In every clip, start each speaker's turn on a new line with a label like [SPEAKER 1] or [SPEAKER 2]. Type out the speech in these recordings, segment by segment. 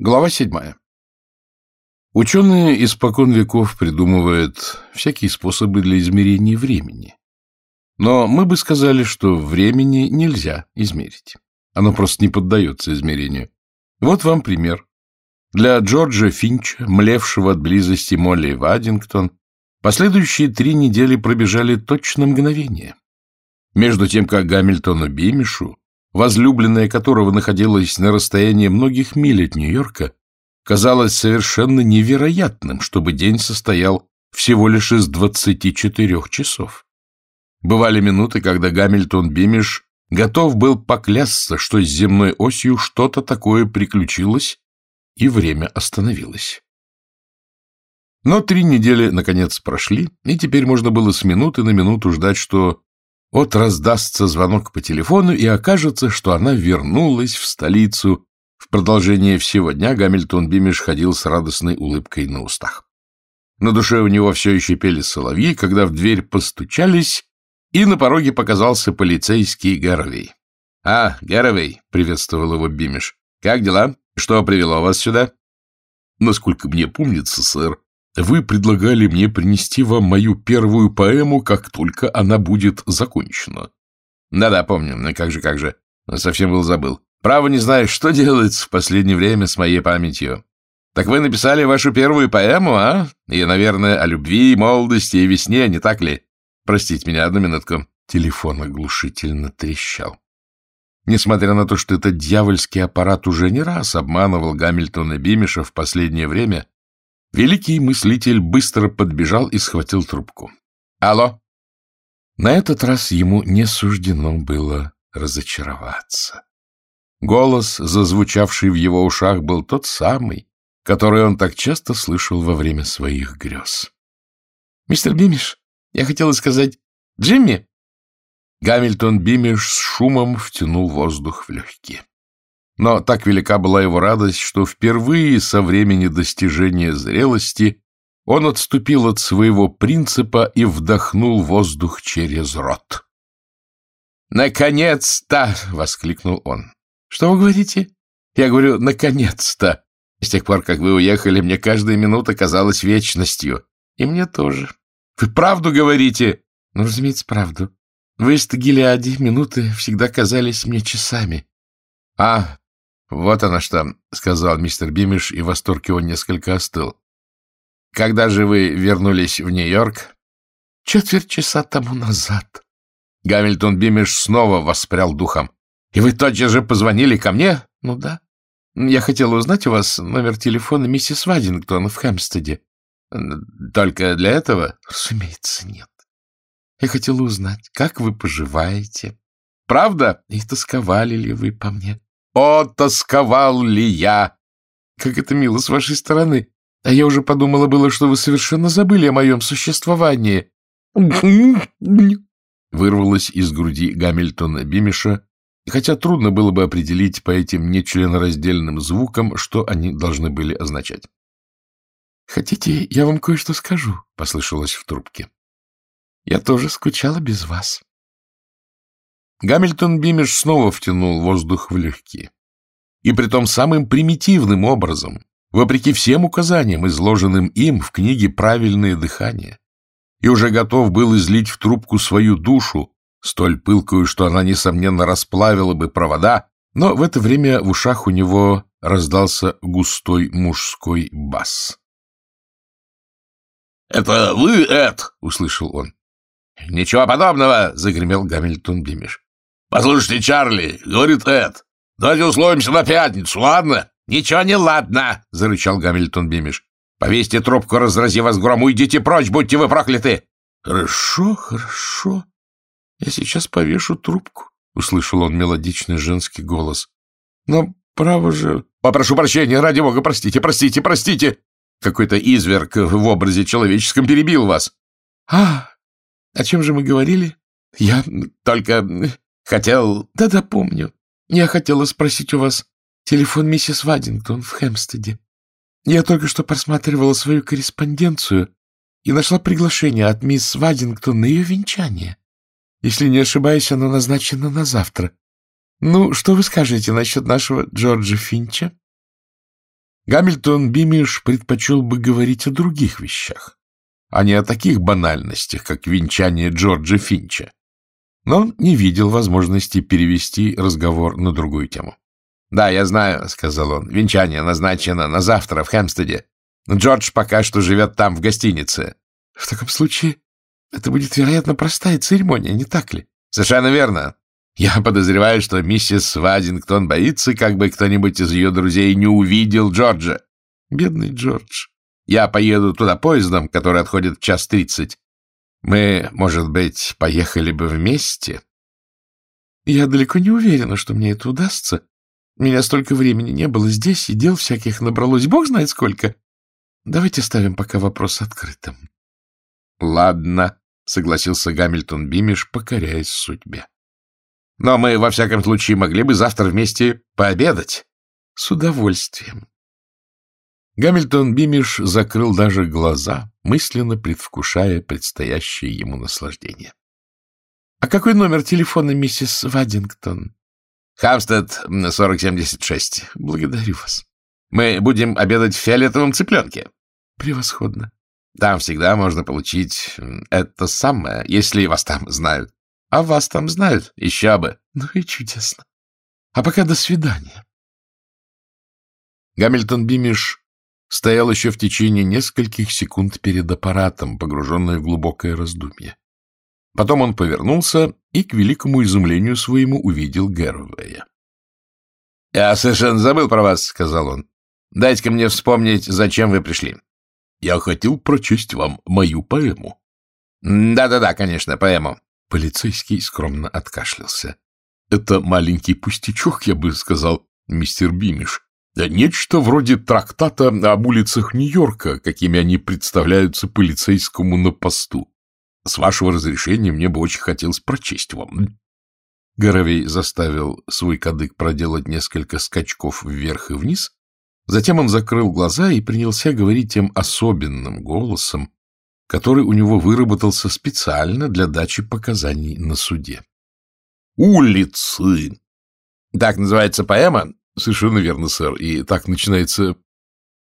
[SPEAKER 1] Глава седьмая. Ученые испокон веков придумывают всякие способы для измерения времени. Но мы бы сказали, что времени нельзя измерить. Оно просто не поддается измерению. Вот вам пример. Для Джорджа Финча, млевшего от близости Молли Вадингтон, последующие три недели пробежали точно мгновение. Между тем, как Гамильтону Бимишу возлюбленная которого находилась на расстоянии многих миль от Нью-Йорка, казалось совершенно невероятным, чтобы день состоял всего лишь из 24 часов. Бывали минуты, когда Гамильтон Бимиш готов был поклясться, что с земной осью что-то такое приключилось, и время остановилось. Но три недели, наконец, прошли, и теперь можно было с минуты на минуту ждать, что вот раздастся звонок по телефону, и окажется, что она вернулась в столицу. В продолжение всего дня Гамильтон Бимиш ходил с радостной улыбкой на устах. На душе у него все еще пели соловьи, когда в дверь постучались, и на пороге показался полицейский Гарвей. — А, Гарвей, — приветствовал его Бимиш, — как дела? Что привело вас сюда? — Насколько мне помнится, сэр, вы предлагали мне принести вам мою первую поэму, как только она будет закончена. Да-да, помню. Ну, как же, как же. Совсем был забыл. Право не знаю, что делается в последнее время с моей памятью. Так вы написали вашу первую поэму, а? И, наверное, о любви, молодости и весне, не так ли? Простите меня, одну минутку. Телефон оглушительно трещал. Несмотря на то, что этот дьявольский аппарат уже не раз обманывал Гамильтона Бимиша в последнее время, Великий мыслитель быстро подбежал и схватил трубку. «Алло!» На этот раз ему не суждено было разочароваться. Голос, зазвучавший в его ушах, был тот самый, который он так часто слышал во время своих грез. «Мистер Бимиш, я хотела сказать... Джимми!» Гамильтон Бимиш с шумом втянул воздух в легкие. Но так велика была его радость, что впервые со времени достижения зрелости он отступил от своего принципа и вдохнул воздух через рот. «Наконец-то!» — воскликнул он. «Что вы говорите?» «Я говорю, наконец-то! С тех пор, как вы уехали, мне каждая минута казалась вечностью. И мне тоже. Вы правду говорите?» «Ну, разумеется, правду. Вы из Тагилиади минуты всегда казались мне часами». «А, «Вот оно что», — сказал мистер Бимиш, и в восторге он несколько остыл. «Когда же вы вернулись в Нью-Йорк?» «Четверть часа тому назад». Гамильтон Бимиш снова воспрял духом. «И вы тотчас же позвонили ко мне?» «Ну да. Я хотела узнать у вас номер телефона миссис Вадингтон в Хэмстеде». «Только для этого?» «Разумеется, нет. Я хотела узнать, как вы поживаете. Правда? И тосковали ли вы по мне?» О, тосковал ли я! Как это мило с вашей стороны! А я уже подумала было, что вы совершенно забыли о моем существовании. Вырвалось из груди Гамильтона Бимиша, хотя трудно было бы определить по этим нечленораздельным звукам, что они должны были означать. «Хотите, я вам кое-что скажу?» — послышалось в трубке. «Я тоже скучала без вас». Гамильтон Бимиш снова втянул воздух в легкие. И притом самым примитивным образом, вопреки всем указаниям, изложенным им в книге «Правильное дыхание», и уже готов был излить в трубку свою душу, столь пылкую, что она, несомненно, расплавила бы провода, но в это время в ушах у него раздался густой мужской бас. — Это вы, Эд? — услышал он. — Ничего подобного! — загремел Гамильтон Бимиш. «Послушайте, Чарли, — говорит Эд, — давайте условимся на пятницу, ладно?» «Ничего не ладно!» — зарычал Гамильтон Бимиш. «Повесьте трубку, разрази вас гром, уйдите прочь, будьте вы прокляты!» «Хорошо, хорошо. Я сейчас повешу трубку», — услышал он мелодичный женский голос. «Но, право же...» «Попрошу прощения, ради бога, простите, простите, простите!» Какой-то изверг в образе человеческом перебил вас. «А, о чем же мы говорили?» «Я только Хотел... Да-да, помню. Я хотела спросить у вас телефон миссис Вадингтон в Хэмстеде. Я только что просматривала свою корреспонденцию и нашла приглашение от мисс Вадингтон на ее венчание. Если не ошибаюсь, оно назначено на завтра. Ну, что вы скажете насчет нашего Джорджа Финча? Гамильтон Бимиш предпочел бы говорить о других вещах, а не о таких банальностях, как венчание Джорджа Финча. Но не видел возможности перевести разговор на другую тему. — Да, я знаю, — сказал он, — венчание назначено на завтра в Хэмстеде. Джордж пока что живет там, в гостинице. — В таком случае это будет, вероятно, простая церемония, не так ли? — Совершенно верно. Я подозреваю, что миссис Вадингтон боится, как бы кто-нибудь из ее друзей не увидел Джорджа. Бедный Джордж. Я поеду туда поездом, который отходит в час тридцать. Мы, может быть, поехали бы вместе? Я далеко не уверена, что мне это удастся. Меня столько времени не было здесь, и дел всяких набралось. Бог знает сколько. Давайте ставим пока вопрос открытым. — Ладно, — согласился Гамильтон Бимиш, покоряясь судьбе. — Но мы, во всяком случае, могли бы завтра вместе пообедать. — С удовольствием. Гамильтон Бимиш закрыл даже глаза, мысленно предвкушая предстоящее ему наслаждение. — А какой номер телефона, миссис Вадингтон? — Хамстед, 4076. Благодарю вас. Мы будем обедать в фиолетовом цыпленке. — Превосходно. Там всегда можно получить это самое, если вас там знают. А вас там знают? Еще бы. Ну и чудесно. А пока до свидания. Гамильтон Бимиш стоял еще в течение нескольких секунд перед аппаратом, погруженный в глубокое раздумье. Потом он повернулся и, к великому изумлению своему, увидел Гэровея. — Я совершенно забыл про вас, — сказал он. — Дайте-ка мне вспомнить, зачем вы пришли. — Я хотел прочесть вам мою поэму. Да — Да-да-да, конечно, поэму. Полицейский скромно откашлялся. — Это маленький пустячок, я бы сказал, мистер Бимиш. Нечто вроде трактата об улицах Нью-Йорка, какими они представляются полицейскому на посту. С вашего разрешения мне бы очень хотелось прочесть вам. Горовей заставил свой кадык проделать несколько скачков вверх и вниз, затем он закрыл глаза и принялся говорить тем особенным голосом, который у него выработался специально для дачи показаний на суде. «Улицы!» Так называется поэма, — Совершенно верно, сэр. И так начинается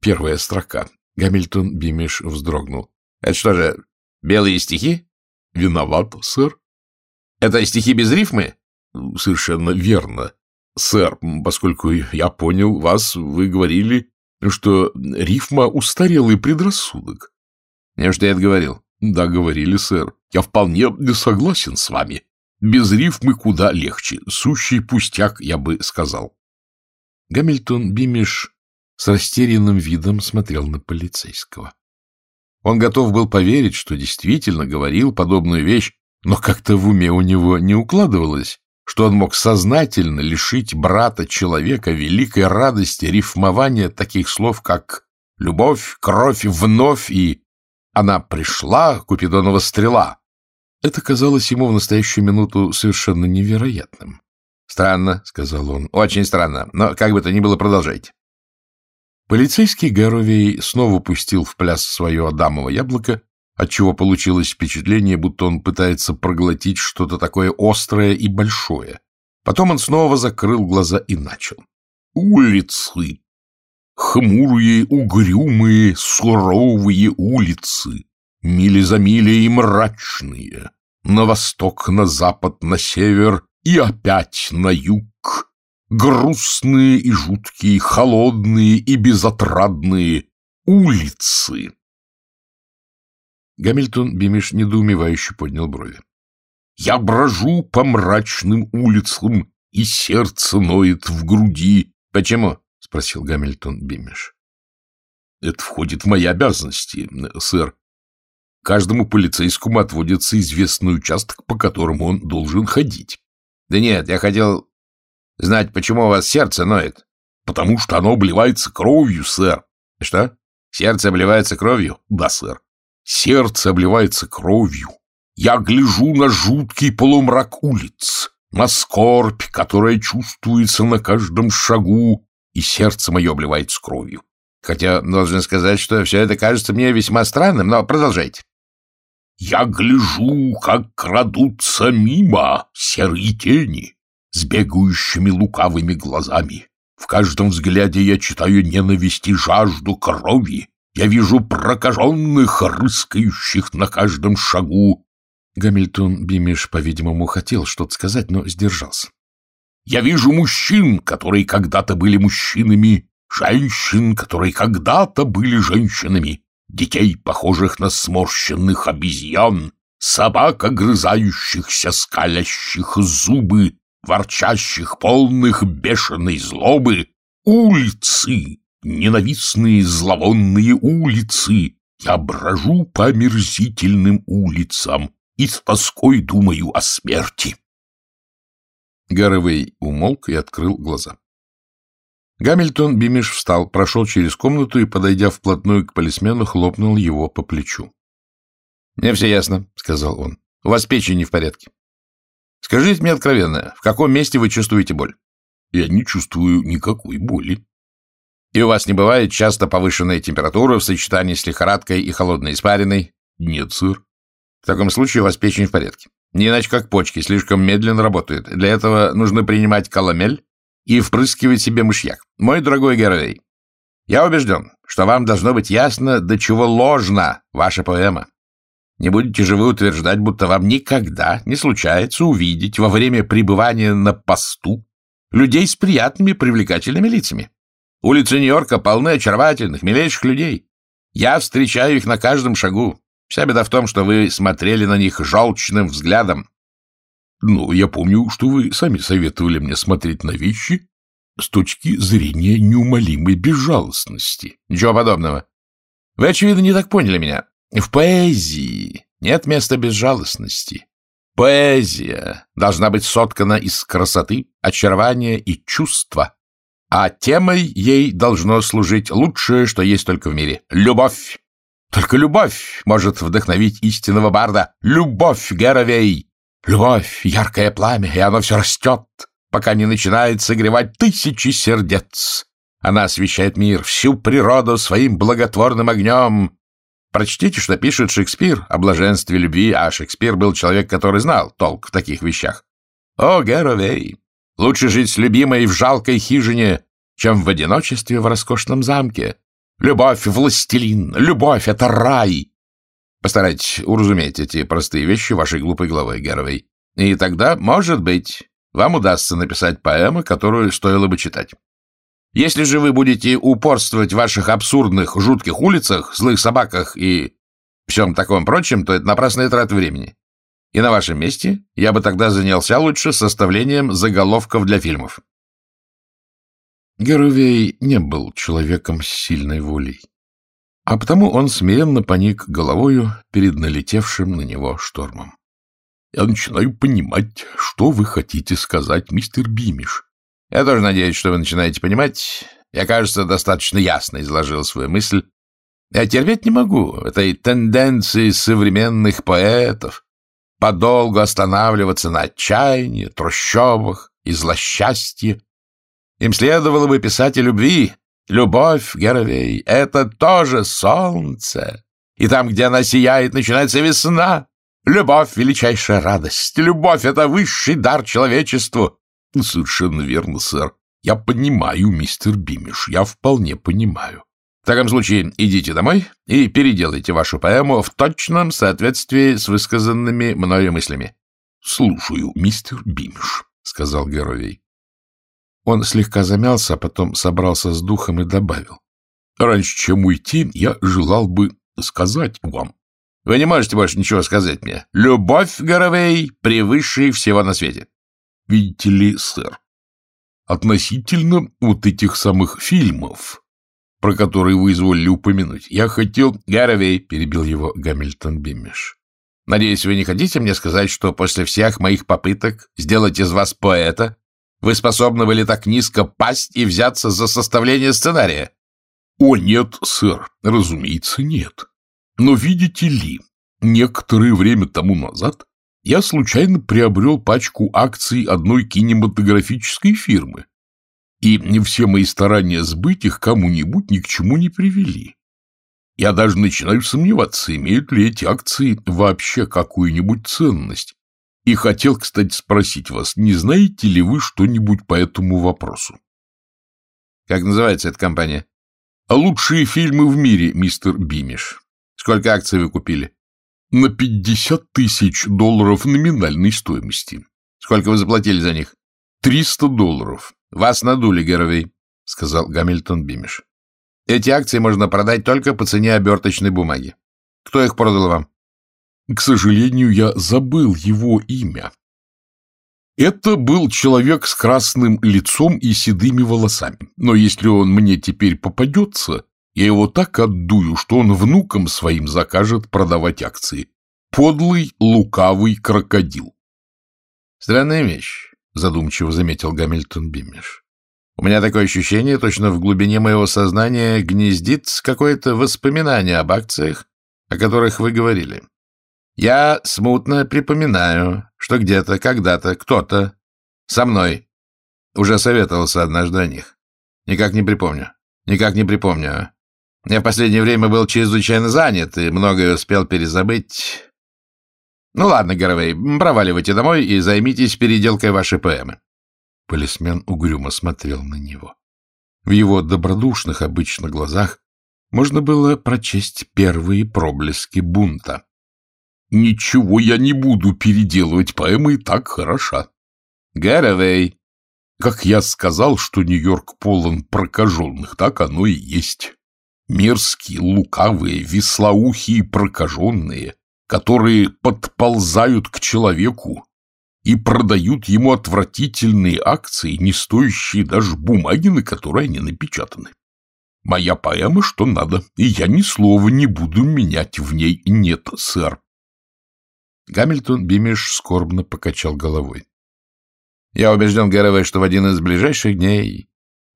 [SPEAKER 1] первая строка. Гамильтон Бимиш вздрогнул. — Это что же, белые стихи? — Виноват, сэр. — Это стихи без рифмы? — Совершенно верно, сэр. Поскольку я понял вас, вы говорили, что рифма — устарелый предрассудок. — Неужто я это говорил? — Да, говорили, сэр. Я вполне согласен с вами. Без рифмы куда легче. Сущий пустяк, я бы сказал. Гамильтон Бимиш с растерянным видом смотрел на полицейского. Он готов был поверить, что действительно говорил подобную вещь, но как-то в уме у него не укладывалось, что он мог сознательно лишить брата человека великой радости рифмования таких слов, как «любовь», «кровь», «вновь» и «она пришла», «Купидонова стрела». Это казалось ему в настоящую минуту совершенно невероятным. Странно, — сказал он. — Очень странно. Но как бы то ни было, продолжайте. Полицейский Гаровей снова пустил в пляс свое адамово яблоко, отчего получилось впечатление, будто он пытается проглотить что-то такое острое и большое. Потом он снова закрыл глаза и начал. «Улицы! Хмурые, угрюмые, суровые улицы, мили за милей мрачные, на восток, на запад, на север и опять на юг. Грустные и жуткие, холодные и безотрадные улицы. Гамильтон Бимиш недоумевающе поднял брови. Я брожу по мрачным улицам, и сердце ноет в груди. — Почему? — спросил Гамильтон Бимиш. — Это входит в мои обязанности, сэр. Каждому полицейскому отводится известный участок, по которому он должен ходить. Да нет, я хотел знать, почему у вас сердце ноет. Потому что оно обливается кровью, сэр. Что? Сердце обливается кровью? Да, сэр. Сердце обливается кровью. Я гляжу на жуткий полумрак улиц, на скорбь, которая чувствуется на каждом шагу, и сердце мое обливается кровью. Хотя, должен сказать, что все это кажется мне весьма странным, но продолжайте. Я гляжу, как крадутся мимо серые тени с бегающими лукавыми глазами. В каждом взгляде я читаю ненависть и жажду крови. Я вижу прокаженных, рыскающих на каждом шагу.
[SPEAKER 2] Гамильтон Бимиш, по-видимому, хотел что-то сказать, но сдержался.
[SPEAKER 1] Я вижу мужчин, которые когда-то были мужчинами, женщин, которые когда-то были женщинами, детей, похожих на сморщенных обезьян, собак, огрызающихся, скалящих зубы, ворчащих, полных бешеной злобы, улицы, ненавистные зловонные улицы. Я брожу по омерзительным улицам и с тоской думаю о смерти.
[SPEAKER 2] Гарревей умолк и открыл глаза. Гамильтон Бимиш встал, прошел через комнату и, подойдя вплотную к полисмену, хлопнул его по плечу. — Мне все ясно, — сказал он. — У вас печень не в порядке. Скажите мне откровенно, в каком месте вы чувствуете боль?
[SPEAKER 1] — Я не чувствую никакой боли.
[SPEAKER 2] И у вас не бывает часто повышенная температура в сочетании с лихорадкой и холодной испариной?
[SPEAKER 1] Нет, сэр.
[SPEAKER 2] В таком случае у вас печень в порядке. Не иначе как почки, слишком медленно работают. Для этого нужно принимать каламель и впрыскивать себе мышьяк. Мой дорогой Гервей, я убежден, что вам должно быть ясно, до чего ложна ваша поэма. Не будете же вы утверждать, будто вам никогда не случается увидеть во время пребывания на посту людей с приятными привлекательными лицами. Улицы Нью-Йорка полны очаровательных, милейших людей. Я встречаю их на каждом шагу. Вся беда в том, что вы смотрели на них желчным взглядом.
[SPEAKER 1] Ну, я помню, что вы сами советовали мне смотреть на вещи с точки зрения неумолимой безжалостности.
[SPEAKER 2] Ничего подобного. Вы, очевидно, не так поняли меня. В поэзии нет места безжалостности. Поэзия должна быть соткана из красоты, очарования и чувства а темой ей должно служить лучшее, что есть только в мире — любовь. Только любовь может вдохновить истинного барда. Любовь, Геровей! Любовь — яркое пламя, и оно все растет, пока не начинает согревать тысячи сердец. Она освещает мир, всю природу своим благотворным огнем. Прочтите, что пишет Шекспир о блаженстве любви, а Шекспир был человек, который знал толк в таких вещах. О, Геровей! Лучше жить с любимой в жалкой хижине, чем в одиночестве в роскошном замке. Любовь — властелин, любовь — это рай. Постарайтесь уразуметь эти простые вещи вашей глупой головой, Геровой. И тогда, может быть, вам удастся написать поэму, которую стоило бы читать. Если же вы будете упорствовать в ваших абсурдных, жутких улицах, злых собаках и всем таком прочем, то это напрасная трата времени. И на вашем месте я бы тогда занялся лучше составлением заголовков для фильмов. Геровей не был человеком с сильной волей, а потому он смиренно поник головою перед налетевшим на него штормом.
[SPEAKER 1] — Я начинаю понимать, что вы хотите сказать, мистер Бимиш.
[SPEAKER 2] — Я тоже надеюсь, что вы начинаете понимать. Я, кажется, достаточно ясно изложил свою мысль. Я терпеть не могу этой тенденции современных поэтов, подолгу останавливаться на отчаянии, трущобах и злосчастье. Им следовало бы писать о любви. Любовь, Геровей, это тоже солнце. И там, где она сияет, начинается весна. Любовь — величайшая радость. Любовь — это высший дар человечеству.
[SPEAKER 1] — Совершенно верно, сэр. Я понимаю, мистер Бимиш, я вполне понимаю.
[SPEAKER 2] В таком случае идите домой и переделайте вашу поэму в точном соответствии с высказанными мною мыслями.
[SPEAKER 1] — Слушаю, мистер Бимиш, — сказал Геровей.
[SPEAKER 2] Он слегка замялся, а потом собрался с духом и добавил.
[SPEAKER 1] — Раньше, чем уйти, я желал бы сказать вам.
[SPEAKER 2] — Вы не можете больше ничего сказать мне. Любовь, Горовей, превыше всего на свете.
[SPEAKER 1] — Видите ли, сэр, относительно вот этих самых фильмов, про которые вы изволили упомянуть. Я хотел...
[SPEAKER 2] — Гаровей, — перебил его Гамильтон Биммиш. — Надеюсь, вы не хотите мне сказать, что после всех моих попыток сделать из вас поэта, вы способны были так низко пасть и взяться за составление сценария?
[SPEAKER 1] — О, нет, сэр, разумеется, нет. Но видите ли, некоторое время тому назад я случайно приобрел пачку акций одной кинематографической фирмы, и все мои старания сбыть их кому-нибудь ни к чему не привели. Я даже начинаю сомневаться, имеют ли эти акции вообще какую-нибудь ценность. И хотел, кстати, спросить вас, не знаете ли вы что-нибудь по этому вопросу?
[SPEAKER 2] Как называется эта компания?
[SPEAKER 1] А лучшие фильмы в мире, мистер Бимиш.
[SPEAKER 2] Сколько акций вы купили?
[SPEAKER 1] На 50 тысяч долларов номинальной стоимости.
[SPEAKER 2] Сколько вы заплатили за них?
[SPEAKER 1] 300 долларов.
[SPEAKER 2] Вас надули, Гэровей, сказал Гамильтон Бимиш. Эти акции можно продать только по цене оберточной бумаги. Кто их продал вам?
[SPEAKER 1] К сожалению, я забыл его имя. Это был человек с красным лицом и седыми волосами. Но если он мне теперь попадется, я его так отдую, что он внукам своим закажет продавать акции. Подлый, лукавый крокодил.
[SPEAKER 2] Странная вещь, задумчиво заметил Гамильтон Бимеш. У меня такое ощущение, точно в глубине моего сознания гнездится какое-то воспоминание об акциях, о которых вы говорили. Я смутно припоминаю, что где-то, когда-то, кто-то со мной уже советовался однажды о них. Никак не припомню. Никак не припомню. Я в последнее время был чрезвычайно занят и многое успел перезабыть. Ну ладно, Горовей, проваливайте домой и займитесь переделкой вашей поэмы.
[SPEAKER 1] Полисмен угрюмо смотрел на него. В его добродушных обычно глазах можно было прочесть первые проблески бунта. Ничего я не буду переделывать, поэма и так хороша.
[SPEAKER 2] Гэровей.
[SPEAKER 1] Как я сказал, что Нью-Йорк полон прокаженных, так оно и есть. Мерзкие, лукавые, веслоухие прокаженные, которые подползают к человеку и продают ему отвратительные акции, не стоящие даже бумаги, на которой они напечатаны. Моя поэма что надо, и я ни слова не буду менять в ней «нет, сэр».
[SPEAKER 2] Гамильтон Бимиш скорбно покачал головой. Я убежден, Гэровой, что в один из ближайших дней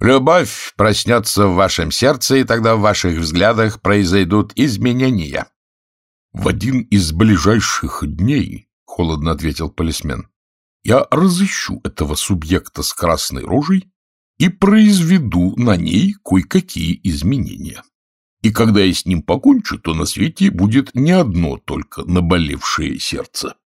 [SPEAKER 2] любовь проснется в вашем сердце, и тогда в ваших взглядах произойдут изменения.
[SPEAKER 1] — В один из ближайших дней, — холодно ответил полисмен, — я разыщу этого субъекта с красной рожей и произведу на ней кое-какие изменения. И когда я с ним покончу, то на свете будет не одно только наболевшее сердце.